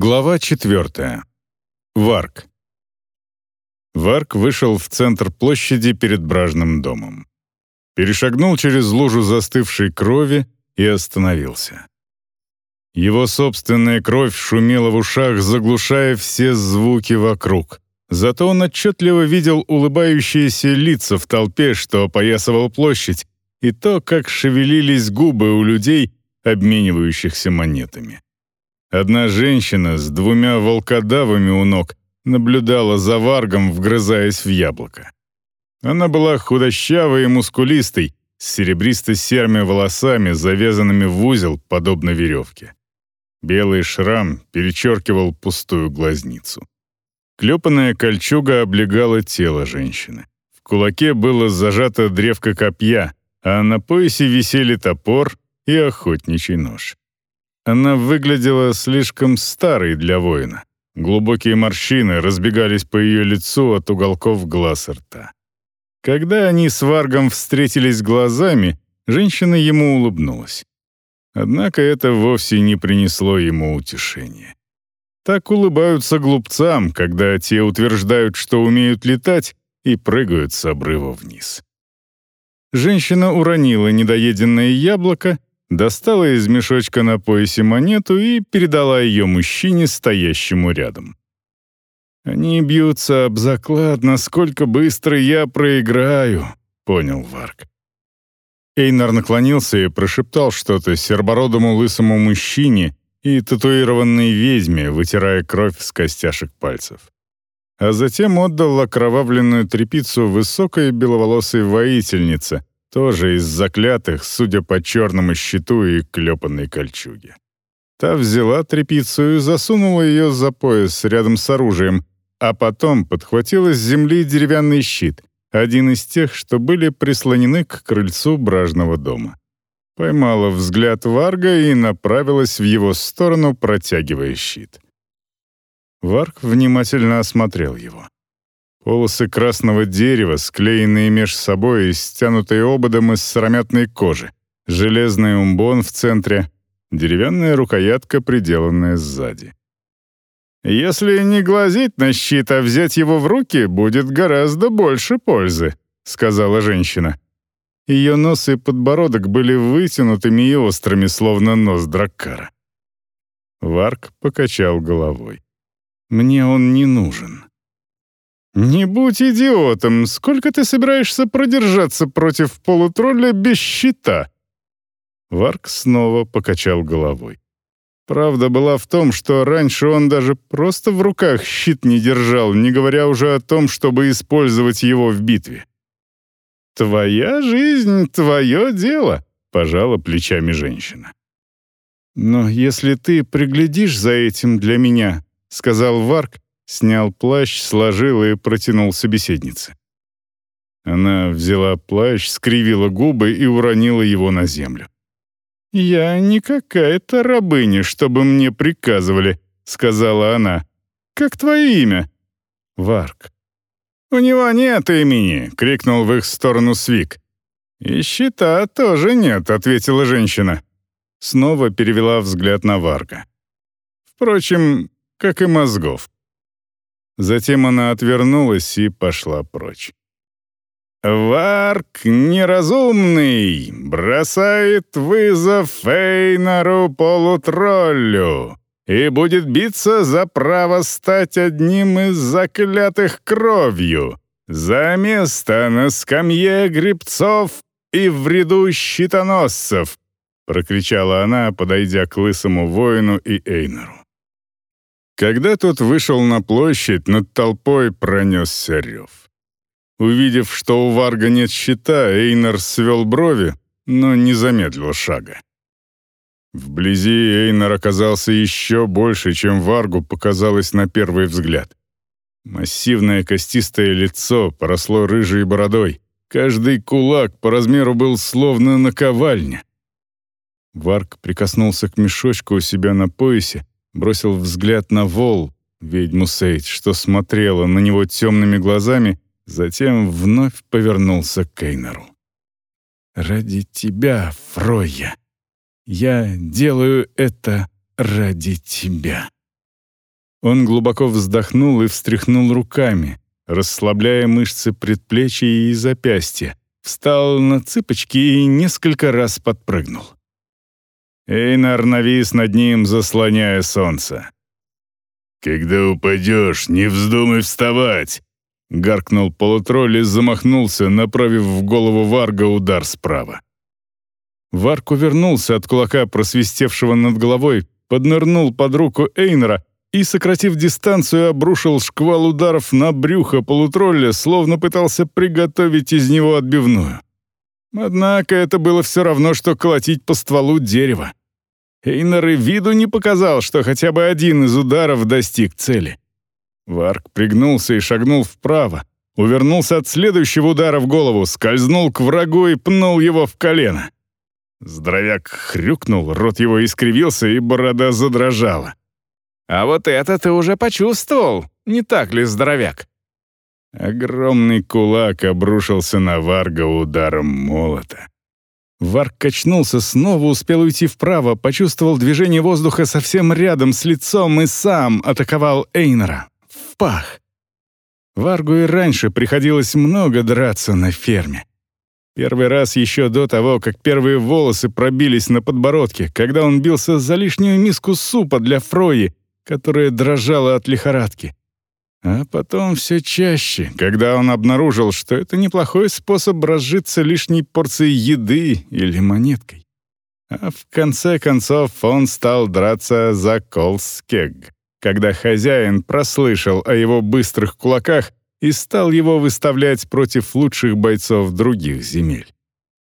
Глава четвертая. Варк. Варк вышел в центр площади перед бражным домом. Перешагнул через лужу застывшей крови и остановился. Его собственная кровь шумела в ушах, заглушая все звуки вокруг. Зато он отчетливо видел улыбающиеся лица в толпе, что опоясывал площадь, и то, как шевелились губы у людей, обменивающихся монетами. Одна женщина с двумя волкодавами у ног наблюдала за Варгом, вгрызаясь в яблоко. Она была худощавой и мускулистой, с серебристо-серыми волосами, завязанными в узел, подобно веревке. Белый шрам перечеркивал пустую глазницу. Клепанная кольчуга облегала тело женщины. В кулаке было зажато древко копья, а на поясе висели топор и охотничий нож. Она выглядела слишком старой для воина. Глубокие морщины разбегались по ее лицу от уголков глаз и рта. Когда они с Варгом встретились глазами, женщина ему улыбнулась. Однако это вовсе не принесло ему утешения. Так улыбаются глупцам, когда те утверждают, что умеют летать, и прыгают с обрыва вниз. Женщина уронила недоеденное яблоко достала из мешочка на поясе монету и передала ее мужчине, стоящему рядом. «Они бьются об заклад, насколько быстро я проиграю», — понял Варк. Эйнар наклонился и прошептал что-то сербородому лысому мужчине и татуированной ведьме, вытирая кровь с костяшек пальцев. А затем отдал окровавленную трепицу высокой беловолосой воительнице, тоже из заклятых, судя по черному щиту и клепанной кольчуге. Та взяла тряпицу и засунула ее за пояс рядом с оружием, а потом подхватила с земли деревянный щит, один из тех, что были прислонены к крыльцу бражного дома. Поймала взгляд Варга и направилась в его сторону, протягивая щит. Варг внимательно осмотрел его. Полосы красного дерева, склеенные меж собой и стянутые ободом из сыромятной кожи, железный умбон в центре, деревянная рукоятка, приделанная сзади. «Если не глазеть на щит, а взять его в руки, будет гораздо больше пользы», — сказала женщина. Ее нос и подбородок были вытянутыми и острыми, словно нос драккара. Варк покачал головой. «Мне он не нужен». «Не будь идиотом! Сколько ты собираешься продержаться против полутролля без щита?» Варк снова покачал головой. Правда была в том, что раньше он даже просто в руках щит не держал, не говоря уже о том, чтобы использовать его в битве. «Твоя жизнь — твое дело», — пожала плечами женщина. «Но если ты приглядишь за этим для меня», — сказал Варк, снял плащ, сложил и протянул собеседнице. Она взяла плащ, скривила губы и уронила его на землю. «Я не какая-то рабыня, чтобы мне приказывали», — сказала она. «Как твое имя?» «Варк». «У него нет имени», — крикнул в их сторону Свик. «И щита тоже нет», — ответила женщина. Снова перевела взгляд на Варка. «Впрочем, как и мозгов». Затем она отвернулась и пошла прочь. «Варк неразумный бросает вызов Фейнару полутроллю и будет биться за право стать одним из заклятых кровью, за место на скамье грибцов и в ряду щитоносцев», прокричала она, подойдя к лысому воину и Эйнару. Когда тот вышел на площадь, над толпой пронесся рев. Увидев, что у Варга нет щита, Эйнар свел брови, но не замедлил шага. Вблизи Эйнар оказался еще больше, чем Варгу показалось на первый взгляд. Массивное костистое лицо поросло рыжей бородой. Каждый кулак по размеру был словно наковальня. Варг прикоснулся к мешочку у себя на поясе бросил взгляд на Вол, ведьму Сейдж, что смотрела на него темными глазами, затем вновь повернулся к Кейнеру. «Ради тебя, Фройя! Я делаю это ради тебя!» Он глубоко вздохнул и встряхнул руками, расслабляя мышцы предплечья и запястья, встал на цыпочки и несколько раз подпрыгнул. Эйнар навис над ним, заслоняя солнце. «Когда упадешь, не вздумай вставать!» Гаркнул полутролль и замахнулся, направив в голову Варга удар справа. Варг увернулся от кулака, просвистевшего над головой, поднырнул под руку Эйнера и, сократив дистанцию, обрушил шквал ударов на брюхо полутролля, словно пытался приготовить из него отбивную. Однако это было все равно, что колотить по стволу дерева. Эйнер и виду не показал, что хотя бы один из ударов достиг цели. Варк пригнулся и шагнул вправо, увернулся от следующего удара в голову, скользнул к врагу и пнул его в колено. Здоровяк хрюкнул, рот его искривился, и борода задрожала. «А вот это ты уже почувствовал, не так ли, здоровяк?» Огромный кулак обрушился на Варга ударом молота. Варг качнулся, снова успел уйти вправо, почувствовал движение воздуха совсем рядом с лицом и сам атаковал Эйнера пах. Варгу и раньше приходилось много драться на ферме. Первый раз еще до того, как первые волосы пробились на подбородке, когда он бился за лишнюю миску супа для Фрои, которая дрожала от лихорадки. А потом все чаще, когда он обнаружил, что это неплохой способ разжиться лишней порцией еды или монеткой. А в конце концов он стал драться за Колскег когда хозяин прослышал о его быстрых кулаках и стал его выставлять против лучших бойцов других земель.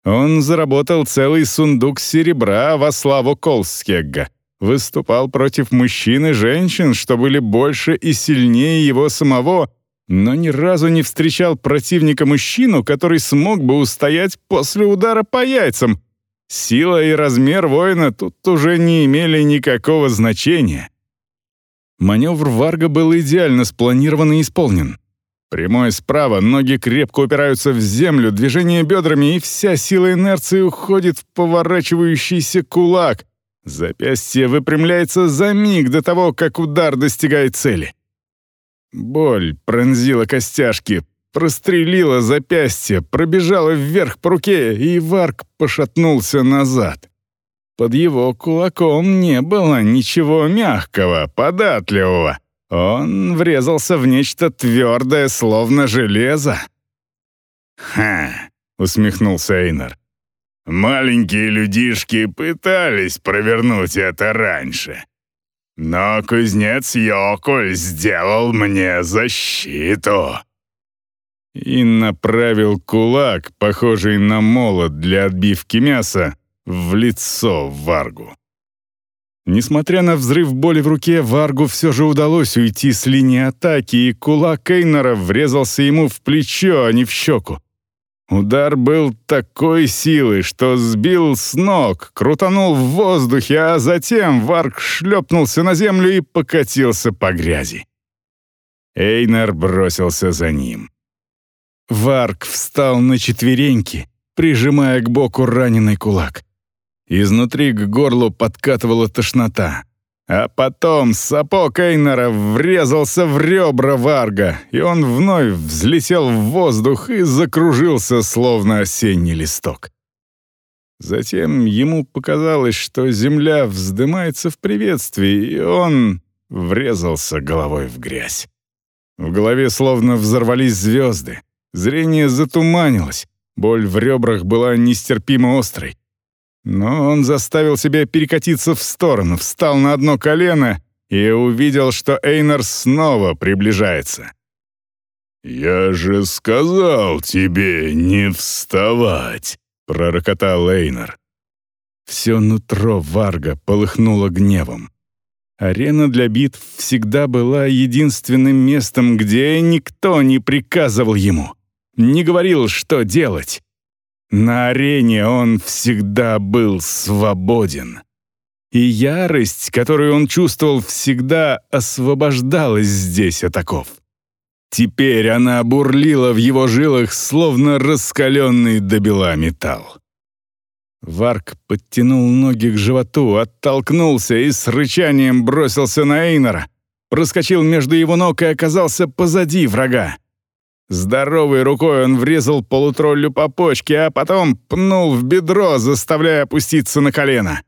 Он заработал целый сундук серебра во славу Колскегга, выступал против мужчин и женщин, что были больше и сильнее его самого, но ни разу не встречал противника мужчину, который смог бы устоять после удара по яйцам. Сила и размер воина тут уже не имели никакого значения. Маневр Варга был идеально спланирован и исполнен. Прямой справа, ноги крепко упираются в землю, движение бедрами, и вся сила инерции уходит в поворачивающийся кулак. Запястье выпрямляется за миг до того, как удар достигает цели. Боль пронзила костяшки, прострелила запястье, пробежала вверх по руке, и Варг пошатнулся назад. Под его кулаком не было ничего мягкого, податливого. Он врезался в нечто твердое, словно железо. «Ха!» — усмехнулся Эйнар. «Маленькие людишки пытались провернуть это раньше. Но кузнец Йокуль сделал мне защиту». И направил кулак, похожий на молот для отбивки мяса, в лицо Варгу. Несмотря на взрыв боли в руке, Варгу все же удалось уйти с линии атаки, и кулак Кейнера врезался ему в плечо, а не в щеку. Удар был такой силы, что сбил с ног, крутанул в воздухе, а затем Варг шлепнулся на землю и покатился по грязи. Эйнер бросился за ним. Варг встал на четвереньки, прижимая к боку раненый кулак. Изнутри к горлу подкатывала тошнота. А потом сапог Эйнера врезался в ребра Варга, и он вновь взлетел в воздух и закружился, словно осенний листок. Затем ему показалось, что земля вздымается в приветствии, и он врезался головой в грязь. В голове словно взорвались звезды. Зрение затуманилось. Боль в ребрах была нестерпимо острой. Но он заставил себя перекатиться в сторону, встал на одно колено и увидел, что Эйнар снова приближается. «Я же сказал тебе не вставать», — пророкотал Эйнар. Все нутро Варга полыхнуло гневом. Арена для битв всегда была единственным местом, где никто не приказывал ему, не говорил, что делать. На арене он всегда был свободен. И ярость, которую он чувствовал всегда, освобождалась здесь от оков. Теперь она бурлила в его жилах, словно раскаленный до бела металл. Варк подтянул ноги к животу, оттолкнулся и с рычанием бросился на Эйнора. проскочил между его ног и оказался позади врага. Здоровой рукой он врезал полутроллю по почке, а потом пнул в бедро, заставляя опуститься на колено.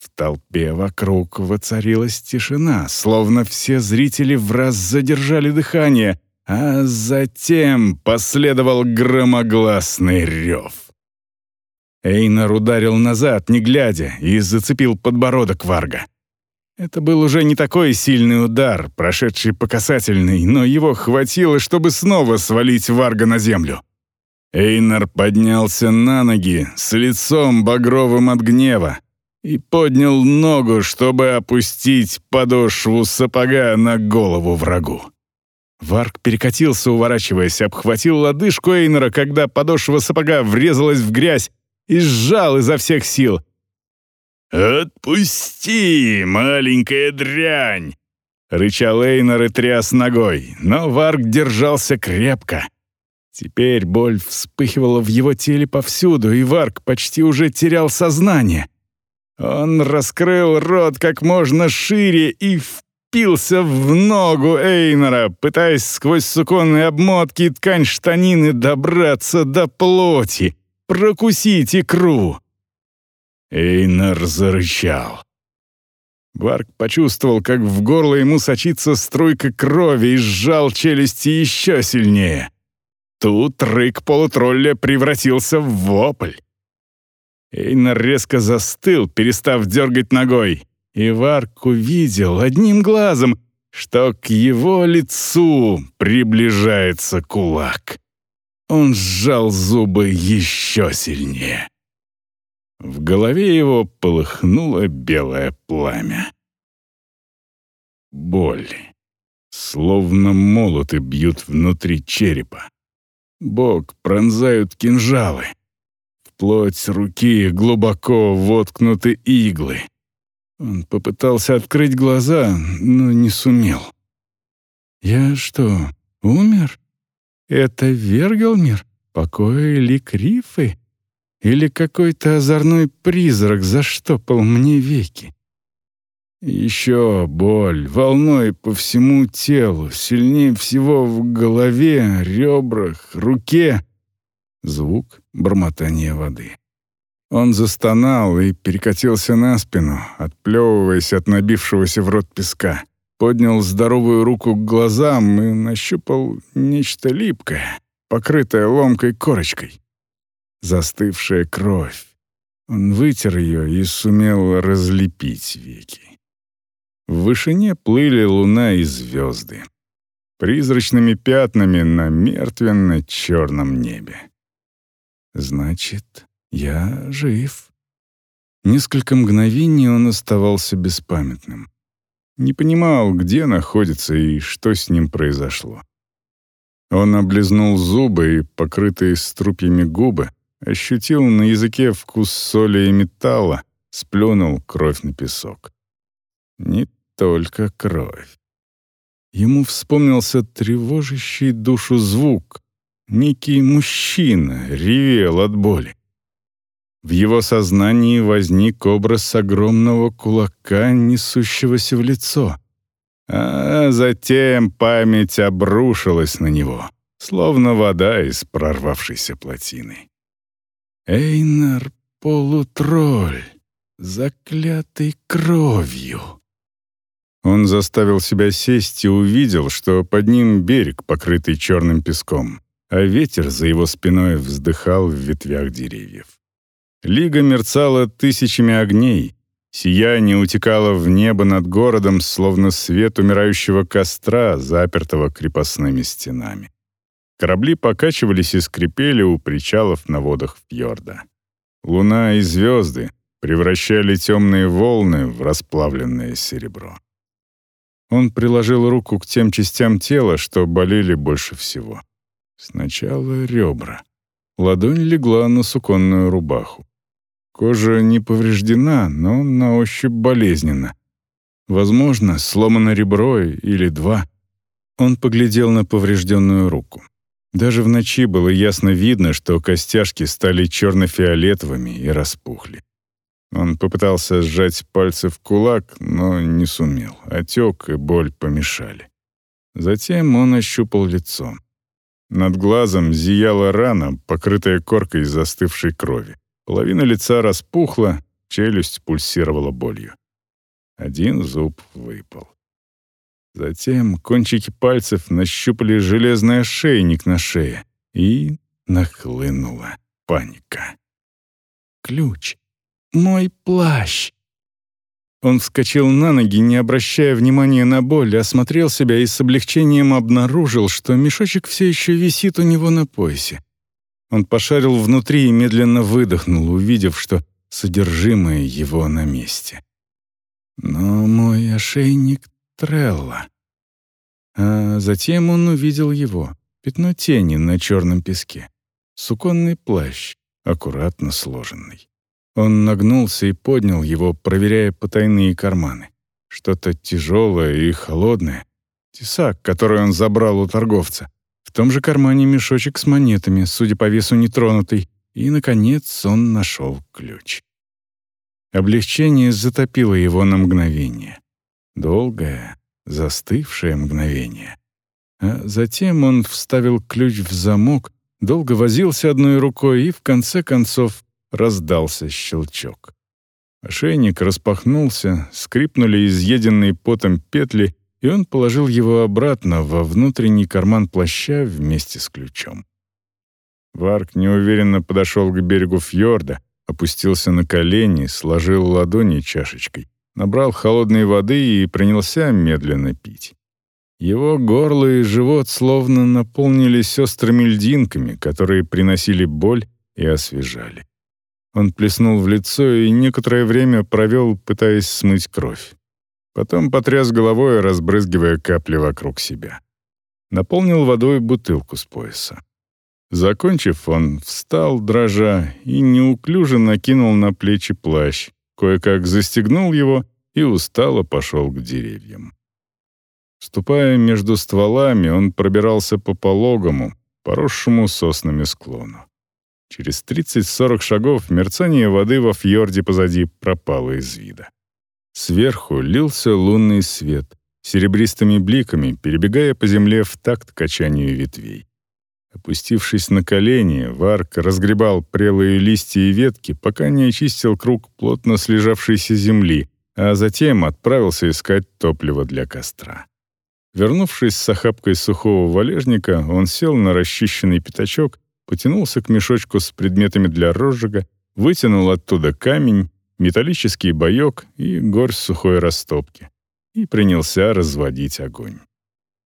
В толпе вокруг воцарилась тишина, словно все зрители в раз задержали дыхание, а затем последовал громогласный рев. Эйнар ударил назад, не глядя, и зацепил подбородок Варга. Это был уже не такой сильный удар, прошедший по касательной, но его хватило, чтобы снова свалить Варга на землю. Эйнар поднялся на ноги с лицом багровым от гнева и поднял ногу, чтобы опустить подошву сапога на голову врагу. Варг перекатился, уворачиваясь, обхватил лодыжку Эйнера, когда подошва сапога врезалась в грязь и сжал изо всех сил. «Отпусти, маленькая дрянь!» — рычал Эйнер и тряс ногой, но Варг держался крепко. Теперь боль вспыхивала в его теле повсюду, и Варг почти уже терял сознание. Он раскрыл рот как можно шире и впился в ногу Эйнера, пытаясь сквозь суконные обмотки ткань штанины добраться до плоти, прокусить икру. Эйнар зарычал. Варк почувствовал, как в горло ему сочится струйка крови и сжал челюсти еще сильнее. Тут рык полутролля превратился в вопль. Эйнар резко застыл, перестав дергать ногой, и Варк увидел одним глазом, что к его лицу приближается кулак. Он сжал зубы еще сильнее. В голове его полыхнуло белое пламя. Боль. Словно молоты бьют внутри черепа. Бог пронзают кинжалы. В плоть руки глубоко воткнуты иглы. Он попытался открыть глаза, но не сумел. «Я что, умер? Это Вергелмир? Покой или Крифы?» Или какой-то озорной призрак заштопал мне веки? Еще боль, волной по всему телу, сильнее всего в голове, ребрах, руке. Звук бормотания воды. Он застонал и перекатился на спину, отплевываясь от набившегося в рот песка. Поднял здоровую руку к глазам и нащупал нечто липкое, покрытое ломкой корочкой застывшая кровь. Он вытер ее и сумел разлепить веки. В вышине плыли луна и звезды. Призрачными пятнами на мертвенно-черном небе. Значит, я жив. Несколько мгновений он оставался беспамятным. Не понимал, где находится и что с ним произошло. Он облизнул зубы и покрытые струпьями губы, ощутил на языке вкус соли и металла, сплюнул кровь на песок. Не только кровь. Ему вспомнился тревожащий душу звук. Некий мужчина ревел от боли. В его сознании возник образ огромного кулака, несущегося в лицо. А затем память обрушилась на него, словно вода из прорвавшейся плотины. Эйнар — полутролль, заклятый кровью. Он заставил себя сесть и увидел, что под ним берег, покрытый черным песком, а ветер за его спиной вздыхал в ветвях деревьев. Лига мерцала тысячами огней, сияние утекало в небо над городом, словно свет умирающего костра, запертого крепостными стенами. Корабли покачивались и скрипели у причалов на водах фьорда. Луна и звезды превращали темные волны в расплавленное серебро. Он приложил руку к тем частям тела, что болели больше всего. Сначала ребра. Ладонь легла на суконную рубаху. Кожа не повреждена, но на ощупь болезненно. Возможно, сломано ребро или два. Он поглядел на поврежденную руку. Даже в ночи было ясно видно, что костяшки стали черно-фиолетовыми и распухли. Он попытался сжать пальцы в кулак, но не сумел. Отек и боль помешали. Затем он ощупал лицо. Над глазом зияла рана, покрытая коркой застывшей крови. Половина лица распухла, челюсть пульсировала болью. Один зуб выпал. Затем кончики пальцев нащупали железный ошейник на шее, и нахлынула паника. Ключ. Мой плащ. Он вскочил на ноги, не обращая внимания на боль, осмотрел себя и с облегчением обнаружил, что мешочек все еще висит у него на поясе. Он пошарил внутри и медленно выдохнул, увидев, что содержимое его на месте. Но мой ошейник Трелла. А затем он увидел его, пятно тени на черном песке, суконный плащ, аккуратно сложенный. Он нагнулся и поднял его, проверяя потайные карманы. Что-то тяжелое и холодное. Тесак, который он забрал у торговца. В том же кармане мешочек с монетами, судя по весу нетронутый. И, наконец, он нашел ключ. Облегчение затопило его на мгновение. Долгое, застывшее мгновение. А затем он вставил ключ в замок, долго возился одной рукой и, в конце концов, раздался щелчок. Ошейник распахнулся, скрипнули изъеденные потом петли, и он положил его обратно во внутренний карман плаща вместе с ключом. Варк неуверенно подошел к берегу фьорда, опустился на колени, сложил ладони чашечкой, набрал холодной воды и принялся медленно пить. Его горло и живот словно наполнились острыми льдинками, которые приносили боль и освежали. Он плеснул в лицо и некоторое время провел, пытаясь смыть кровь. Потом потряс головой, разбрызгивая капли вокруг себя. Наполнил водой бутылку с пояса. Закончив, он встал, дрожа, и неуклюже накинул на плечи плащ, кое-как застегнул его и устало пошел к деревьям. Ступая между стволами, он пробирался по пологому, поросшему соснами склону. Через 30-40 шагов мерцание воды во фьорде позади пропало из вида. Сверху лился лунный свет, серебристыми бликами, перебегая по земле в такт качанию ветвей. Опустившись на колени, Варк разгребал прелые листья и ветки, пока не очистил круг плотно слежавшейся земли, а затем отправился искать топливо для костра. Вернувшись с охапкой сухого валежника, он сел на расчищенный пятачок, потянулся к мешочку с предметами для розжига, вытянул оттуда камень, металлический боек и горсть сухой растопки и принялся разводить огонь.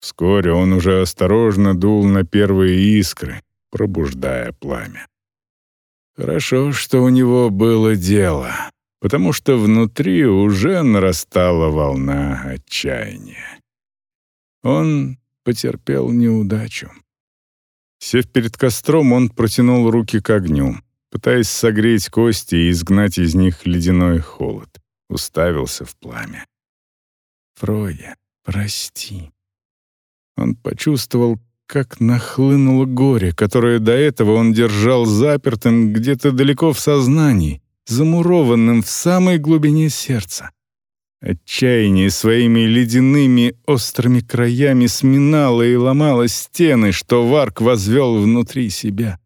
Вскоре он уже осторожно дул на первые искры, пробуждая пламя. Хорошо, что у него было дело, потому что внутри уже нарастала волна отчаяния. Он потерпел неудачу. Сев перед костром, он протянул руки к огню, пытаясь согреть кости и изгнать из них ледяной холод. Уставился в пламя. «Фроя, прости». Он почувствовал, как нахлынуло горе, которое до этого он держал запертым где-то далеко в сознании, замурованным в самой глубине сердца. Отчаяние своими ледяными острыми краями сминало и ломало стены, что Варк возвел внутри себя.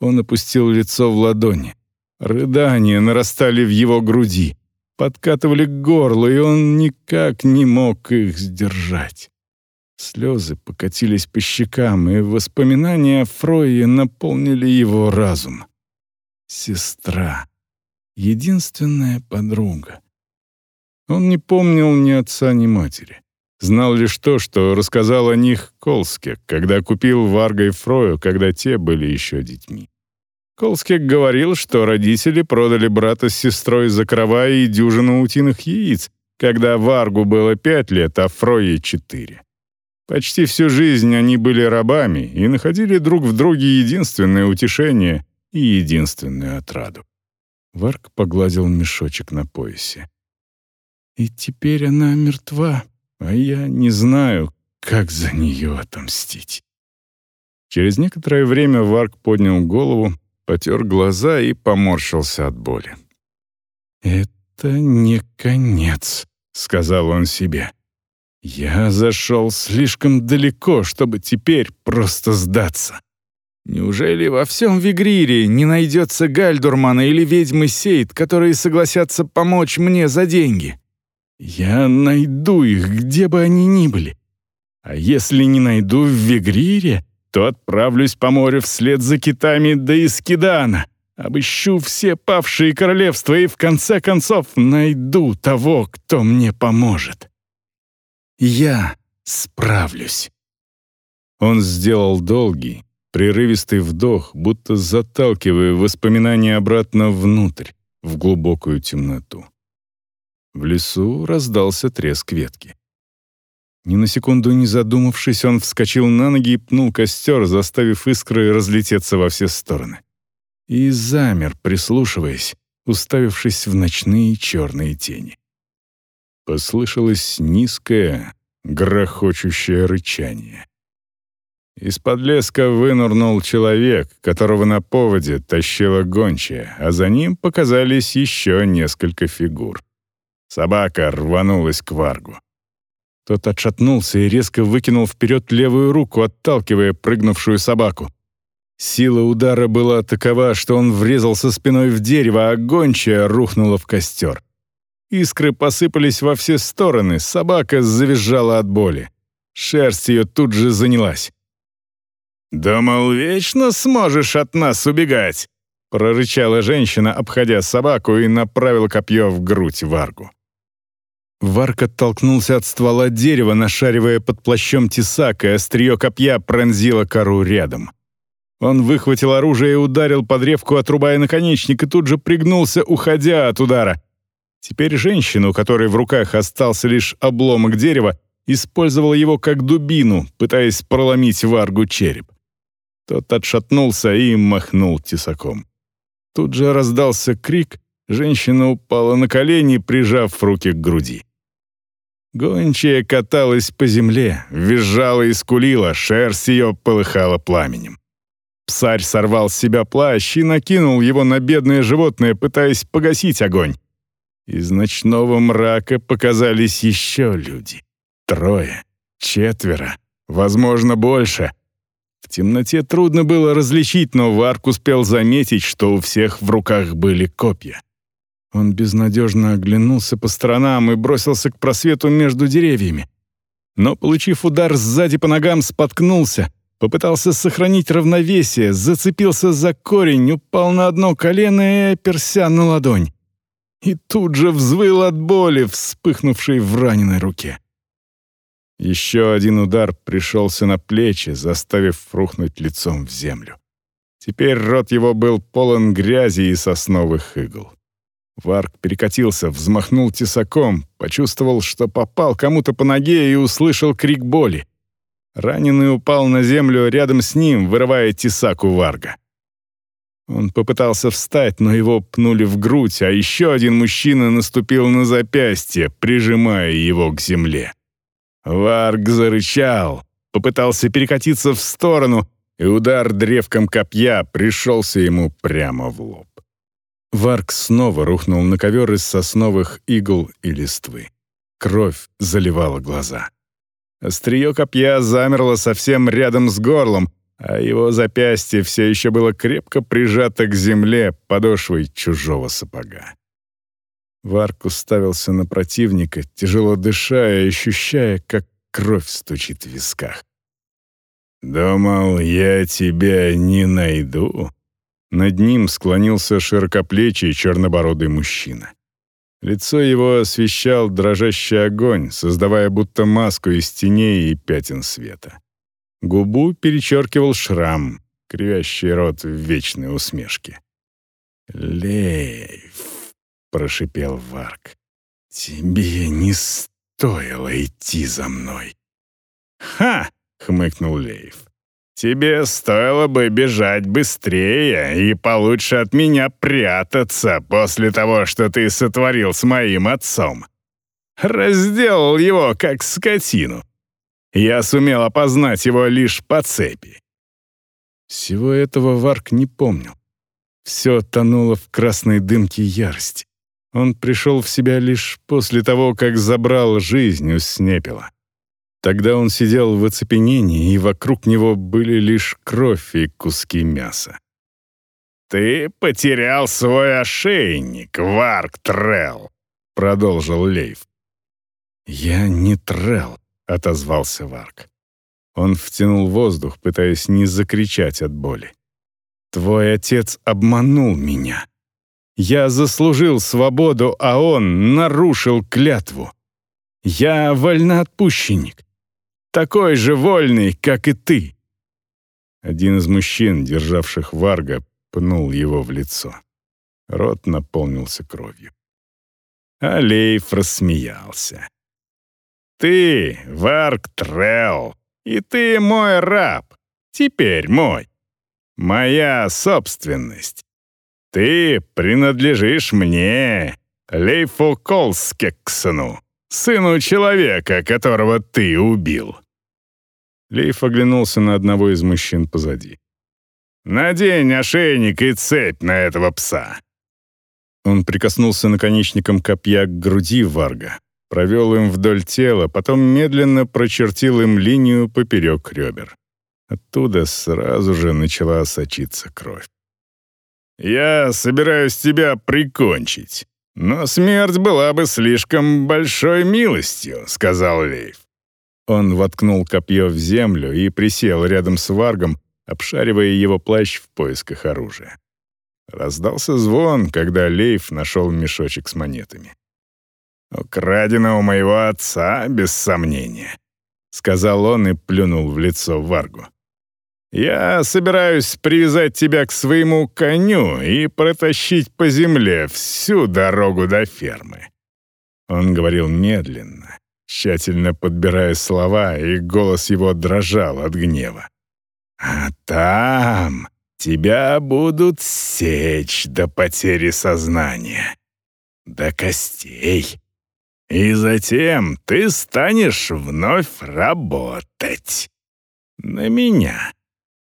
Он опустил лицо в ладони. Рыдания нарастали в его груди, подкатывали к горлу, и он никак не мог их сдержать. Слезы покатились по щекам, и воспоминания о Фройе наполнили его разум. Сестра. Единственная подруга. Он не помнил ни отца, ни матери. Знал лишь то, что рассказал о них Колске, когда купил Варга и Фрою, когда те были еще детьми. Колскек говорил, что родители продали брата с сестрой за крова и дюжину утиных яиц, когда Варгу было пять лет, а Фрое — четыре. Почти всю жизнь они были рабами и находили друг в друге единственное утешение и единственную отраду. Варг погладил мешочек на поясе. И теперь она мертва, а я не знаю, как за нее отомстить. Через некоторое время Варк поднял голову, потер глаза и поморщился от боли. «Это не конец», — сказал он себе. «Я зашел слишком далеко, чтобы теперь просто сдаться». Неужели во всем Вигрире не найдется Гальдурмана или ведьмы Сейд, которые согласятся помочь мне за деньги? Я найду их, где бы они ни были. А если не найду в Вигрире, то отправлюсь по морю вслед за китами до Искидана, обыщу все павшие королевства и в конце концов найду того, кто мне поможет. Я справлюсь. Он сделал долгий, прерывистый вдох, будто заталкивая воспоминания обратно внутрь, в глубокую темноту. В лесу раздался треск ветки. Ни на секунду не задумавшись, он вскочил на ноги и пнул костер, заставив искры разлететься во все стороны. И замер, прислушиваясь, уставившись в ночные черные тени. Послышалось низкое, грохочущее рычание. Из-под леска вынурнул человек, которого на поводе тащила гончая, а за ним показались еще несколько фигур. Собака рванулась к Варгу. Тот отшатнулся и резко выкинул вперед левую руку, отталкивая прыгнувшую собаку. Сила удара была такова, что он врезался спиной в дерево, а гончая рухнула в костер. Искры посыпались во все стороны, собака завизжала от боли. Шерсть ее тут же занялась. «Думал, вечно сможешь от нас убегать!» прорычала женщина, обходя собаку, и направила копье в грудь Варгу. Варк оттолкнулся от ствола дерева, нашаривая под плащом тесак, и острие копья пронзило кору рядом. Он выхватил оружие и ударил под ревку, отрубая наконечник, и тут же пригнулся, уходя от удара. Теперь женщина, у которой в руках остался лишь обломок дерева, использовала его как дубину, пытаясь проломить Варгу череп. Тот отшатнулся и махнул тесаком. Тут же раздался крик, женщина упала на колени, прижав руки к груди. Гончая каталась по земле, визжала и скулила, шерсть ее полыхала пламенем. Псарь сорвал с себя плащ и накинул его на бедное животное, пытаясь погасить огонь. Из ночного мрака показались еще люди. Трое, четверо, возможно, больше — в темноте трудно было различить, но Варк успел заметить, что у всех в руках были копья. Он безнадежно оглянулся по сторонам и бросился к просвету между деревьями. Но, получив удар сзади по ногам, споткнулся, попытался сохранить равновесие, зацепился за корень, упал на одно колено и оперся на ладонь. И тут же взвыл от боли, вспыхнувшей в раненой руке. Еще один удар пришелся на плечи, заставив рухнуть лицом в землю. Теперь рот его был полон грязи и сосновых игл. Варк перекатился, взмахнул тесаком, почувствовал, что попал кому-то по ноге и услышал крик боли. Раненый упал на землю рядом с ним, вырывая тесак у Варга. Он попытался встать, но его пнули в грудь, а еще один мужчина наступил на запястье, прижимая его к земле. Варг зарычал, попытался перекатиться в сторону, и удар древком копья пришелся ему прямо в лоб. Варг снова рухнул на ковер из сосновых игл и листвы. Кровь заливала глаза. Острие копья замерло совсем рядом с горлом, а его запястье все еще было крепко прижато к земле подошвой чужого сапога. Варк уставился на противника, тяжело дыша и ощущая, как кровь стучит в висках. «Думал, я тебя не найду?» Над ним склонился широкоплечий чернобородый мужчина. Лицо его освещал дрожащий огонь, создавая будто маску из теней и пятен света. Губу перечеркивал шрам, кривящий рот в вечной усмешке. «Лейф!» прошипел Варк. «Тебе не стоило идти за мной». «Ха!» — хмыкнул Лейв. «Тебе стоило бы бежать быстрее и получше от меня прятаться после того, что ты сотворил с моим отцом. Разделал его, как скотину. Я сумел опознать его лишь по цепи». Всего этого Варк не помнил. Все тонуло в красной дымке ярости. Он пришел в себя лишь после того, как забрал жизнь у Снепела. Тогда он сидел в оцепенении, и вокруг него были лишь кровь и куски мяса. «Ты потерял свой ошейник, Варк Трелл», — продолжил Лейв. «Я не Трелл», — отозвался Варк. Он втянул воздух, пытаясь не закричать от боли. «Твой отец обманул меня. Я заслужил свободу, а он нарушил клятву. Я вольноотпущенник. Такой же вольный, как и ты». Один из мужчин, державших Варга, пнул его в лицо. Рот наполнился кровью. Алейф рассмеялся. «Ты, Варк Трелл, и ты мой раб, теперь мой. Моя собственность. Ты принадлежишь мне, Лейфу Колскексону, сыну человека, которого ты убил». Лейф оглянулся на одного из мужчин позади. «Надень ошейник и цепь на этого пса». Он прикоснулся наконечником копья к груди Варга, провел им вдоль тела, потом медленно прочертил им линию поперек ребер. Оттуда сразу же начала сочиться кровь. «Я собираюсь тебя прикончить, но смерть была бы слишком большой милостью», — сказал Лейв. Он воткнул копье в землю и присел рядом с Варгом, обшаривая его плащ в поисках оружия. Раздался звон, когда Лейв нашел мешочек с монетами. «Украдено у моего отца, без сомнения», — сказал он и плюнул в лицо Варгу. «Я собираюсь привязать тебя к своему коню и протащить по земле всю дорогу до фермы». Он говорил медленно, тщательно подбирая слова, и голос его дрожал от гнева. «А там тебя будут сечь до потери сознания, до костей» И затем ты станешь вновь работать. На меня.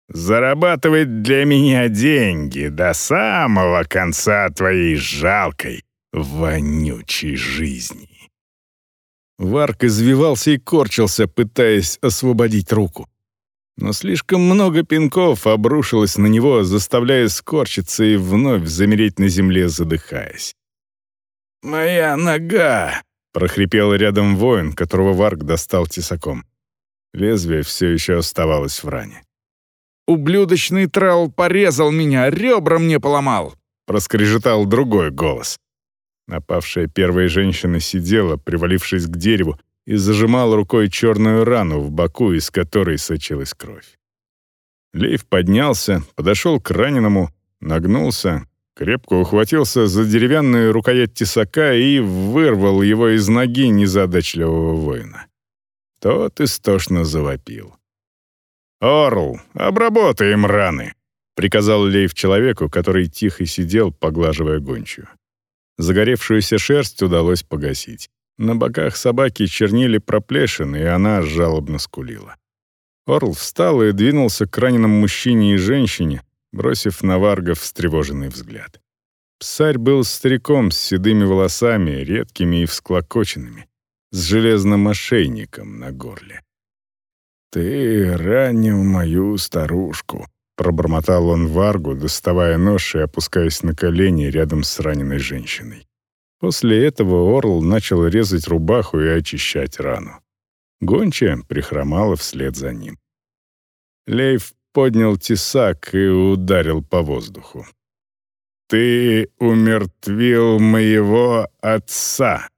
Зарабатывать для меня деньги до самого конца твоей жалкой, вонючей жизни. Варк извивался и корчился, пытаясь освободить руку. Но слишком много пинков обрушилось на него, заставляя скорчиться и вновь замереть на земле, задыхаясь. «Моя нога!» Прохрипел рядом воин, которого Варк достал тесаком. Лезвие все еще оставалось в ране. «Ублюдочный трал порезал меня, ребра мне поломал!» — проскрежетал другой голос. Напавшая первая женщина сидела, привалившись к дереву, и зажимала рукой черную рану в боку, из которой сочилась кровь. Лейв поднялся, подошел к раненому, нагнулся, крепко ухватился за деревянную рукоять тесака и вырвал его из ноги незадачливого воина. Тот истошно завопил. «Орл, обработаем раны!» — приказал Лейв человеку, который тихо сидел, поглаживая гончую. Загоревшуюся шерсть удалось погасить. На боках собаки чернили проплешины, и она жалобно скулила. Орл встал и двинулся к раненому мужчине и женщине, бросив на Варга встревоженный взгляд. Псарь был стариком с седыми волосами, редкими и всклокоченными, с железным ошейником на горле. «Ты ранил мою старушку», — пробормотал он Варгу, доставая нож и опускаясь на колени рядом с раненой женщиной. После этого Орл начал резать рубаху и очищать рану. Гончая прихромала вслед за ним. Лейв поднял тесак и ударил по воздуху. «Ты умертвил моего отца,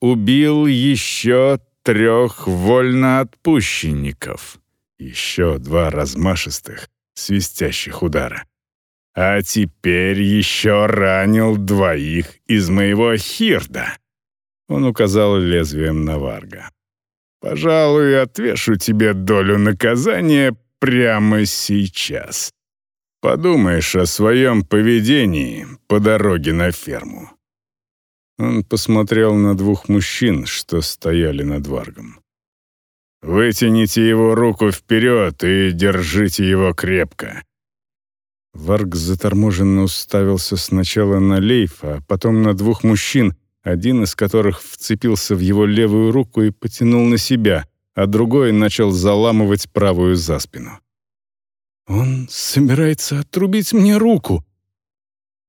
убил еще трех вольноотпущенников, еще два размашистых, свистящих удара. А теперь еще ранил двоих из моего хирда». Он указал лезвием на Варга. «Пожалуй, отвешу тебе долю наказания прямо сейчас. Подумаешь о своем поведении по дороге на ферму». Он посмотрел на двух мужчин, что стояли над Варгом. «Вытяните его руку вперед и держите его крепко». Варг заторможенно уставился сначала на Лейфа, а потом на двух мужчин, один из которых вцепился в его левую руку и потянул на себя, а другой начал заламывать правую за спину. «Он собирается отрубить мне руку!»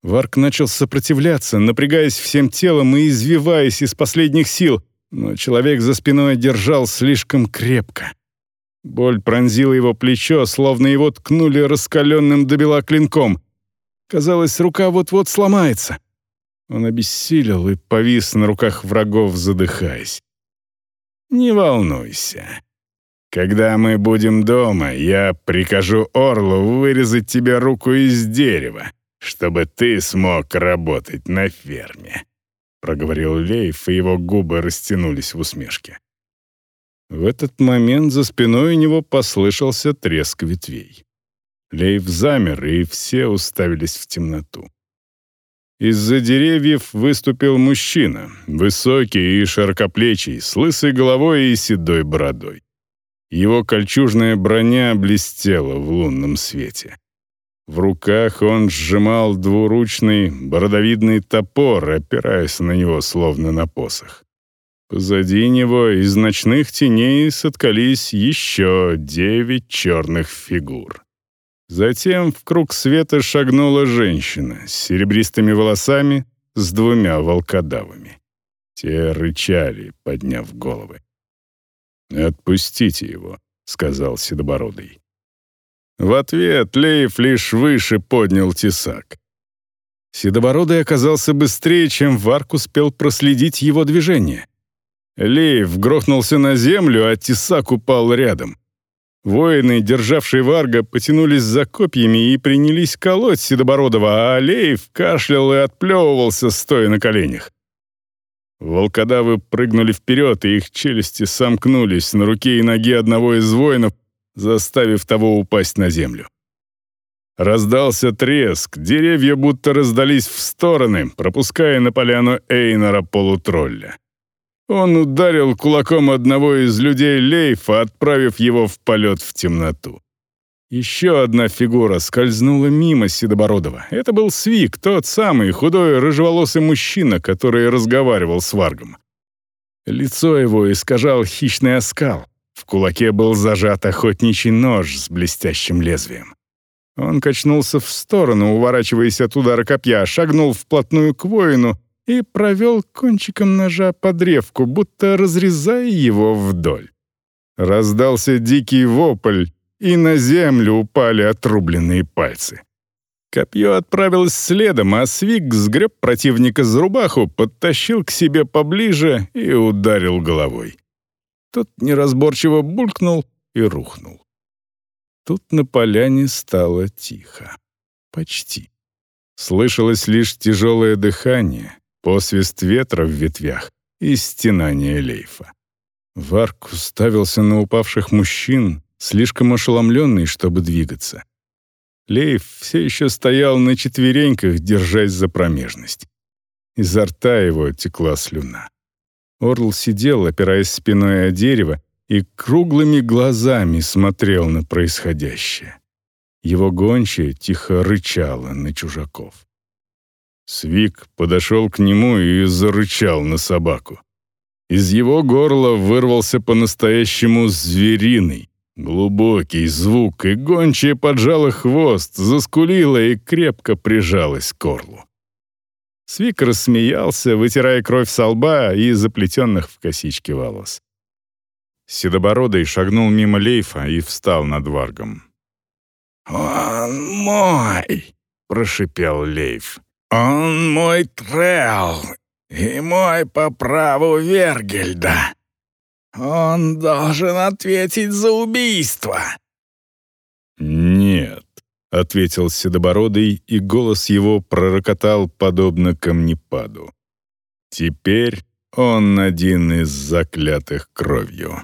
Варк начал сопротивляться, напрягаясь всем телом и извиваясь из последних сил, но человек за спиной держал слишком крепко. Боль пронзила его плечо, словно его ткнули раскаленным до бела клинком. Казалось, рука вот-вот сломается. Он обессилел и повис на руках врагов, задыхаясь. «Не волнуйся. Когда мы будем дома, я прикажу Орлу вырезать тебе руку из дерева, чтобы ты смог работать на ферме», — проговорил Лейф, и его губы растянулись в усмешке. В этот момент за спиной у него послышался треск ветвей. Лейв замер, и все уставились в темноту. Из-за деревьев выступил мужчина, высокий и широкоплечий, с лысой головой и седой бородой. Его кольчужная броня блестела в лунном свете. В руках он сжимал двуручный бородовидный топор, опираясь на него словно на посох. Позади него из ночных теней соткались еще девять черных фигур. Затем в круг света шагнула женщина с серебристыми волосами, с двумя волкодавами. Те рычали, подняв головы. «Отпустите его», — сказал Седобородый. В ответ Лейф лишь выше поднял тесак. Седобородый оказался быстрее, чем Варк успел проследить его движение — Леев грохнулся на землю, а Тесак упал рядом. Воины, державшие Варга, потянулись за копьями и принялись колоть Седобородова, а Алеев кашлял и отплевывался, стоя на коленях. Волкодавы прыгнули вперед, и их челюсти сомкнулись на руке и ноге одного из воинов, заставив того упасть на землю. Раздался треск, деревья будто раздались в стороны, пропуская на поляну Эйнора полутролля. Он ударил кулаком одного из людей Лейфа, отправив его в полет в темноту. Еще одна фигура скользнула мимо Седобородова. Это был Свик, тот самый худой рыжеволосый мужчина, который разговаривал с Варгом. Лицо его искажал хищный оскал. В кулаке был зажат охотничий нож с блестящим лезвием. Он качнулся в сторону, уворачиваясь от удара копья, шагнул вплотную к воину и провел кончиком ножа по древку, будто разрезая его вдоль. Раздался дикий вопль, и на землю упали отрубленные пальцы. Копье отправилось следом, а Свик сгреб противника за рубаху, подтащил к себе поближе и ударил головой. Тот неразборчиво булькнул и рухнул. Тут на поляне стало тихо. Почти. Слышалось лишь тяжелое дыхание, посвист ветра в ветвях и стенание лейфа. Варк уставился на упавших мужчин, слишком ошеломленный, чтобы двигаться. Лейф все еще стоял на четвереньках, держась за промежность. Изо рта его текла слюна. Орл сидел, опираясь спиной о дерево, и круглыми глазами смотрел на происходящее. Его гончая тихо рычала на чужаков. Свик подошел к нему и зарычал на собаку. Из его горла вырвался по-настоящему звериный, глубокий звук, и гончая поджала хвост, заскулила и крепко прижалась к горлу. Свик рассмеялся, вытирая кровь со лба и заплетенных в косички волос. Седобородый шагнул мимо Лейфа и встал над Варгом. «Он мой!» — прошипел Лейф. Он мой Трел и мой по праву Вергельда. Он должен ответить за убийство». «Нет», — ответил Седобородый, и голос его пророкотал подобно камнепаду. «Теперь он один из заклятых кровью».